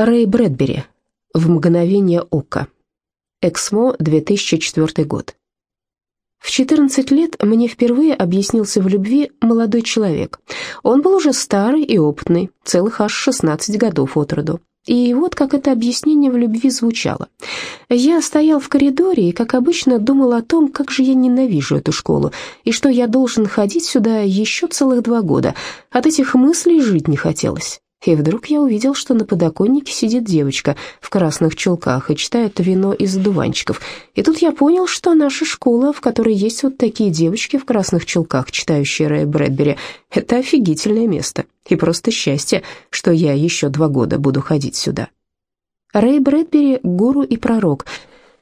Рэй Брэдбери. В мгновение ока. Эксмо, 2004 год. В 14 лет мне впервые объяснился в любви молодой человек. Он был уже старый и опытный, целых аж 16 годов от роду. И вот как это объяснение в любви звучало. Я стоял в коридоре и, как обычно, думал о том, как же я ненавижу эту школу, и что я должен ходить сюда еще целых два года. От этих мыслей жить не хотелось. И вдруг я увидел, что на подоконнике сидит девочка в красных чулках и читает вино из одуванчиков. И тут я понял, что наша школа, в которой есть вот такие девочки в красных чулках, читающие Рэя Брэдбери, это офигительное место. И просто счастье, что я еще два года буду ходить сюда. Рэй Брэдбери — гуру и пророк.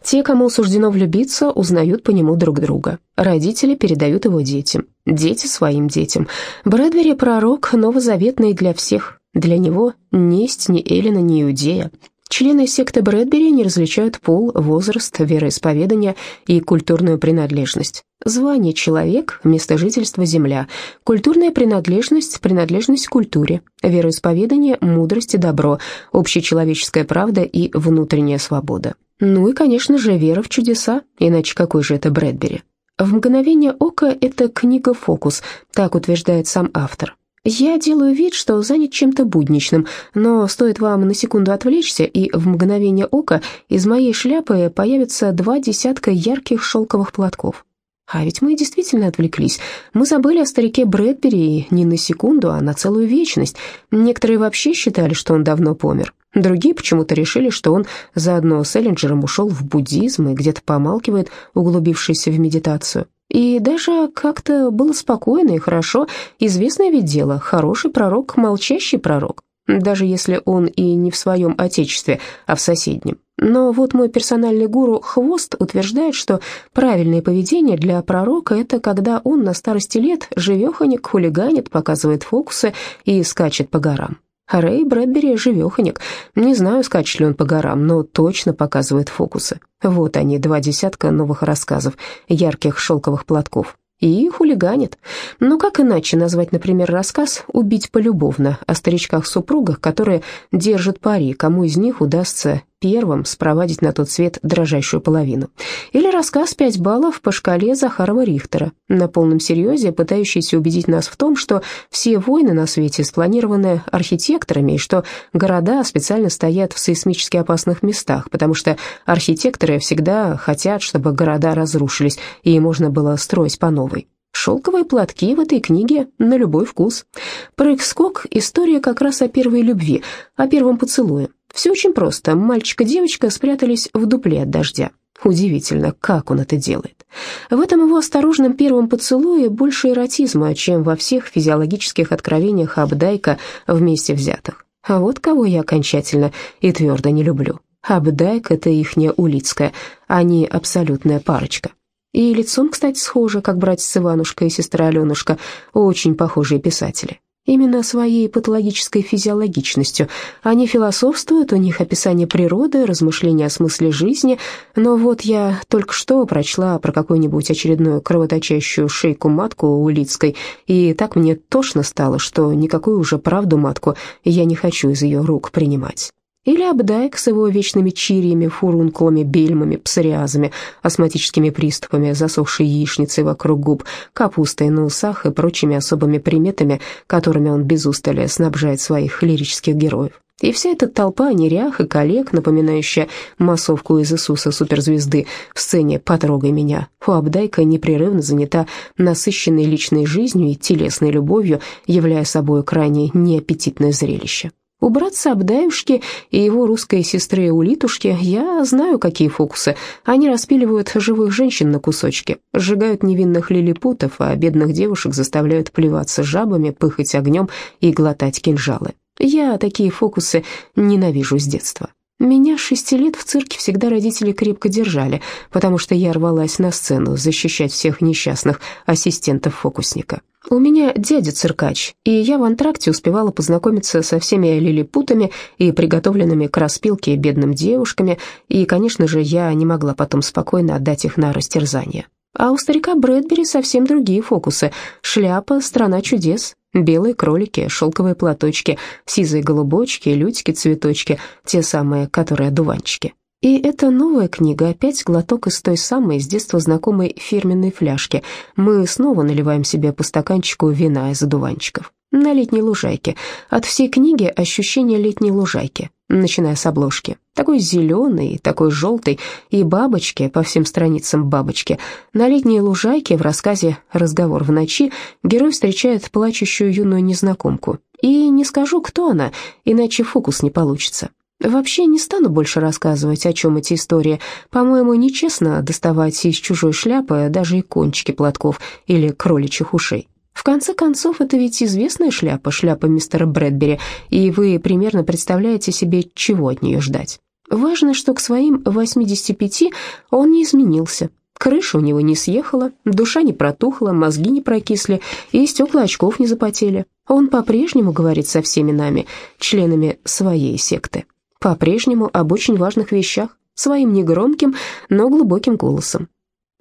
Те, кому суждено влюбиться, узнают по нему друг друга. Родители передают его детям, дети своим детям. Брэдбери — пророк, новозаветный для всех, для него ни есть ни Эллина, ни Иудея. Члены секты Брэдбери не различают пол, возраст, вероисповедание и культурную принадлежность. Звание – человек, место жительства – земля, культурная принадлежность – принадлежность к культуре, вероисповедание – мудрость и добро, общечеловеческая правда и внутренняя свобода. Ну и, конечно же, вера в чудеса, иначе какой же это Брэдбери? В мгновение ока это книга-фокус, так утверждает сам автор. Я делаю вид, что занят чем-то будничным, но стоит вам на секунду отвлечься, и в мгновение ока из моей шляпы появится два десятка ярких шелковых платков. А ведь мы действительно отвлеклись. Мы забыли о старике Брэдбери не на секунду, а на целую вечность. Некоторые вообще считали, что он давно помер. Другие почему-то решили, что он заодно с Эллинджером ушел в буддизм и где-то помалкивает, углубившись в медитацию. И даже как-то было спокойно и хорошо. Известное ведь дело, хороший пророк, молчащий пророк. Даже если он и не в своем отечестве, а в соседнем. Но вот мой персональный гуру Хвост утверждает, что правильное поведение для пророка – это когда он на старости лет живеханик, хулиганит, показывает фокусы и скачет по горам. Рэй Брэдбери живеханик. Не знаю, скачет ли он по горам, но точно показывает фокусы. Вот они, два десятка новых рассказов, ярких шелковых платков и хулиганит. Но как иначе назвать, например, рассказ «Убить полюбовно» о старичках-супругах, которые держат пари, кому из них удастся первым спровадить на тот свет дрожащую половину. Или рассказ «Пять баллов» по шкале Захарова Рихтера, на полном серьезе пытающийся убедить нас в том, что все войны на свете спланированы архитекторами и что города специально стоят в сейсмически опасных местах, потому что архитекторы всегда хотят, чтобы города разрушились и можно было строить по новой. Шелковые платки в этой книге на любой вкус. Прыг-скок – история как раз о первой любви, о первом поцелуе. Все очень просто. Мальчик и девочка спрятались в дупле от дождя. Удивительно, как он это делает. В этом его осторожном первом поцелуе больше эротизма, чем во всех физиологических откровениях Абдайка вместе взятых. А вот кого я окончательно и твердо не люблю. Абдайк — это ихняя Улицкая, они абсолютная парочка. И лицом, кстати, схожи, как братец Иванушка и сестра Аленушка, очень похожие писатели. Именно своей патологической физиологичностью. Они философствуют, у них описание природы, размышления о смысле жизни, но вот я только что прочла про какую-нибудь очередную кровоточащую шейку-матку Улицкой, и так мне тошно стало, что никакую уже правду-матку я не хочу из ее рук принимать. Или Абдайк с его вечными чириями, фурункулами, бельмами, псориазами, астматическими приступами, засохшей яичницей вокруг губ, капустой на усах и прочими особыми приметами, которыми он без устали снабжает своих лирических героев. И вся эта толпа нерях и коллег, напоминающая массовку из Иисуса суперзвезды в сцене «Потрогай меня», у Абдайка непрерывно занята насыщенной личной жизнью и телесной любовью, являя собой крайне неаппетитное зрелище. У братца Абдаюшки и его русской сестры Улитушки я знаю, какие фокусы. Они распиливают живых женщин на кусочки, сжигают невинных лилипутов, а бедных девушек заставляют плеваться жабами, пыхать огнем и глотать кинжалы. Я такие фокусы ненавижу с детства. Меня шести лет в цирке всегда родители крепко держали, потому что я рвалась на сцену защищать всех несчастных ассистентов фокусника. У меня дядя циркач, и я в антракте успевала познакомиться со всеми лилипутами и приготовленными к распилке бедным девушками, и, конечно же, я не могла потом спокойно отдать их на растерзание. А у старика Брэдбери совсем другие фокусы. Шляпа — страна чудес. Белые кролики, шелковые платочки, сизые голубочки, лютики-цветочки, те самые, которые одуванчики. И эта новая книга опять глоток из той самой с детства знакомой фирменной фляжки. Мы снова наливаем себе по стаканчику вина из одуванчиков. На летней лужайке. От всей книги ощущение летней лужайки, начиная с обложки. Такой зеленый, такой желтый, и бабочки, по всем страницам бабочки. На летней лужайке в рассказе «Разговор в ночи» герой встречает плачущую юную незнакомку. И не скажу, кто она, иначе фокус не получится. Вообще не стану больше рассказывать, о чем эти истории. По-моему, нечестно доставать из чужой шляпы даже и кончики платков или кроличьих ушей. В конце концов, это ведь известная шляпа, шляпа мистера Брэдбери, и вы примерно представляете себе, чего от нее ждать. Важно, что к своим 85 он не изменился. Крыша у него не съехала, душа не протухла, мозги не прокисли и стекла очков не запотели. Он по-прежнему говорит со всеми нами, членами своей секты по-прежнему об очень важных вещах, своим негромким, но глубоким голосом.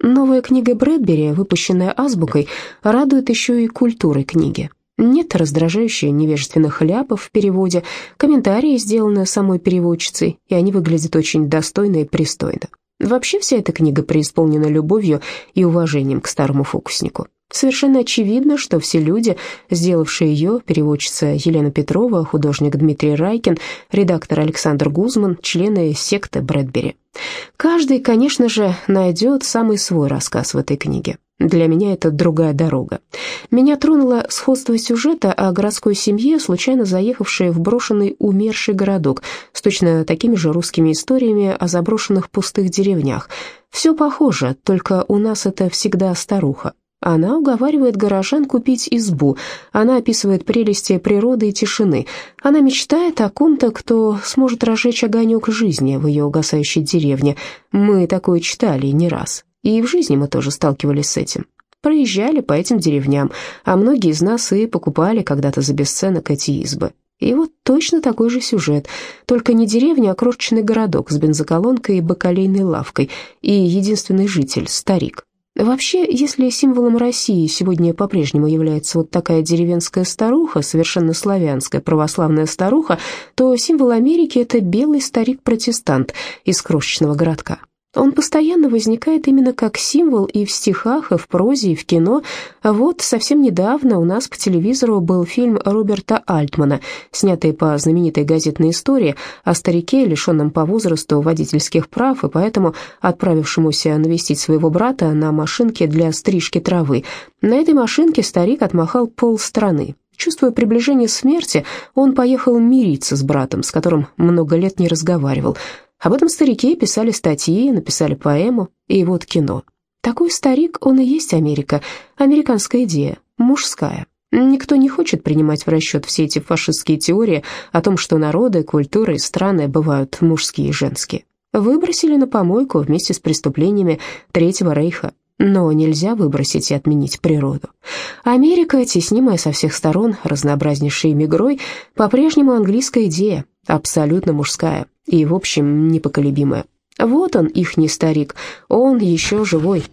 Новая книга Брэдбери, выпущенная азбукой, радует еще и культурой книги. Нет раздражающих невежественных ляпов в переводе, комментарии сделаны самой переводчицей, и они выглядят очень достойно и пристойно. Вообще вся эта книга преисполнена любовью и уважением к старому фокуснику. Совершенно очевидно, что все люди, сделавшие ее, переводчица Елена Петрова, художник Дмитрий Райкин, редактор Александр Гузман, члены секты Брэдбери. Каждый, конечно же, найдет самый свой рассказ в этой книге. Для меня это другая дорога. Меня тронуло сходство сюжета о городской семье, случайно заехавшей в брошенный умерший городок, с точно такими же русскими историями о заброшенных пустых деревнях. Все похоже, только у нас это всегда старуха. Она уговаривает горожан купить избу. Она описывает прелести природы и тишины. Она мечтает о ком-то, кто сможет разжечь огонек жизни в ее угасающей деревне. Мы такое читали не раз. И в жизни мы тоже сталкивались с этим. Проезжали по этим деревням, а многие из нас и покупали когда-то за бесценок эти избы. И вот точно такой же сюжет, только не деревня, а крошечный городок с бензоколонкой и бакалейной лавкой, и единственный житель – старик. Вообще, если символом России сегодня по-прежнему является вот такая деревенская старуха, совершенно славянская православная старуха, то символ Америки – это белый старик-протестант из крошечного городка. Он постоянно возникает именно как символ и в стихах, и в прозе, и в кино. А вот совсем недавно у нас по телевизору был фильм Роберта Альтмана, снятый по знаменитой газетной истории о старике, лишенном по возрасту водительских прав, и поэтому отправившемуся навестить своего брата на машинке для стрижки травы. На этой машинке старик отмахал пол страны. Чувствуя приближение смерти, он поехал мириться с братом, с которым много лет не разговаривал. Об этом старике писали статьи, написали поэму, и вот кино. Такой старик, он и есть Америка, американская идея, мужская. Никто не хочет принимать в расчет все эти фашистские теории о том, что народы, культуры и страны бывают мужские и женские. Выбросили на помойку вместе с преступлениями Третьего Рейха. Но нельзя выбросить и отменить природу. Америка, теснимая со всех сторон разнообразнейшей мигрой, по-прежнему английская идея, абсолютно мужская и, в общем, непоколебимая. Вот он, ихний старик, он еще живой.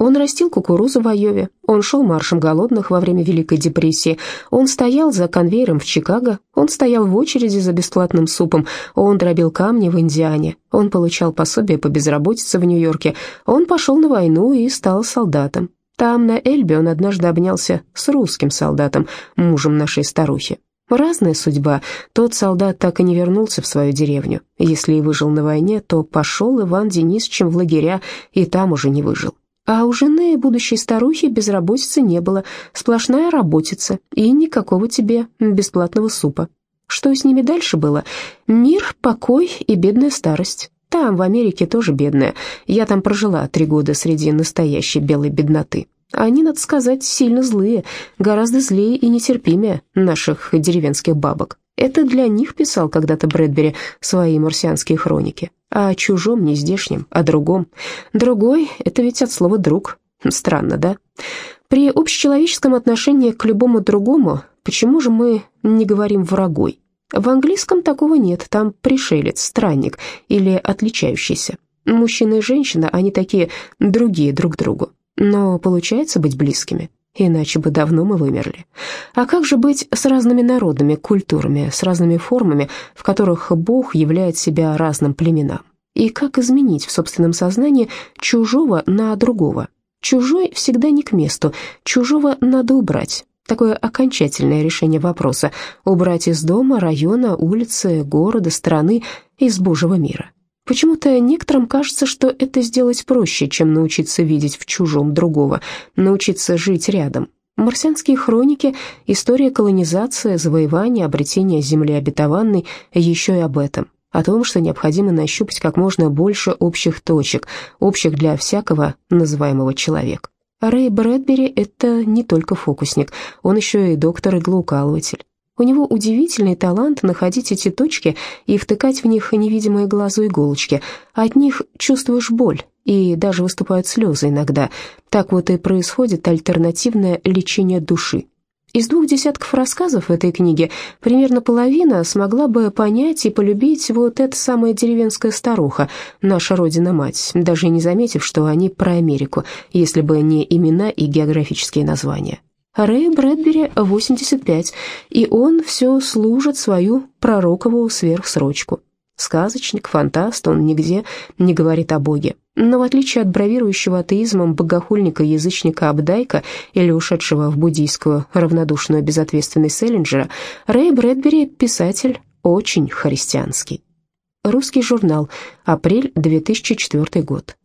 Он растил кукурузу в Айове, он шел маршем голодных во время Великой депрессии, он стоял за конвейером в Чикаго, он стоял в очереди за бесплатным супом, он дробил камни в Индиане, он получал пособие по безработице в Нью-Йорке, он пошел на войну и стал солдатом. Там, на Эльбе, он однажды обнялся с русским солдатом, мужем нашей старухи. Разная судьба. Тот солдат так и не вернулся в свою деревню. Если и выжил на войне, то пошел Иван Денисовичем в лагеря и там уже не выжил. А у жены будущей старухи безработицы не было, сплошная работица и никакого тебе бесплатного супа. Что с ними дальше было? Мир, покой и бедная старость. Там, в Америке, тоже бедная. Я там прожила три года среди настоящей белой бедноты. Они, надо сказать, сильно злые, гораздо злее и нетерпимее наших деревенских бабок. Это для них писал когда-то Брэдбери свои марсианские хроники. О чужом, не здешнем, о другом. Другой — это ведь от слова «друг». Странно, да? При общечеловеческом отношении к любому другому, почему же мы не говорим «врагой»? В английском такого нет, там пришелец, странник или отличающийся. Мужчина и женщина, они такие другие друг другу. Но получается быть близкими. Иначе бы давно мы вымерли. А как же быть с разными народами, культурами, с разными формами, в которых Бог являет себя разным племенам? И как изменить в собственном сознании чужого на другого? Чужой всегда не к месту, чужого надо убрать. Такое окончательное решение вопроса – убрать из дома, района, улицы, города, страны, из Божьего мира. Почему-то некоторым кажется, что это сделать проще, чем научиться видеть в чужом другого, научиться жить рядом. Марсианские хроники, история колонизации, завоевания, обретения земли обетованной еще и об этом. О том, что необходимо нащупать как можно больше общих точек, общих для всякого называемого человека. Рэй Брэдбери – это не только фокусник, он еще и доктор-иглоукалыватель. У него удивительный талант находить эти точки и втыкать в них невидимые глазу иголочки. От них чувствуешь боль, и даже выступают слезы иногда. Так вот и происходит альтернативное лечение души. Из двух десятков рассказов в этой книге примерно половина смогла бы понять и полюбить вот эта самая деревенская старуха, наша родина-мать, даже не заметив, что они про Америку, если бы не имена и географические названия. Рэй Брэдбери 85, и он все служит свою пророковую сверхсрочку. Сказочник, фантаст, он нигде не говорит о Боге. Но в отличие от бравирующего атеизмом богохульника-язычника Абдайка или ушедшего в буддийскую равнодушную безответственность Селлинджера, Рэй Брэдбери – писатель очень христианский. Русский журнал. Апрель 2004 год.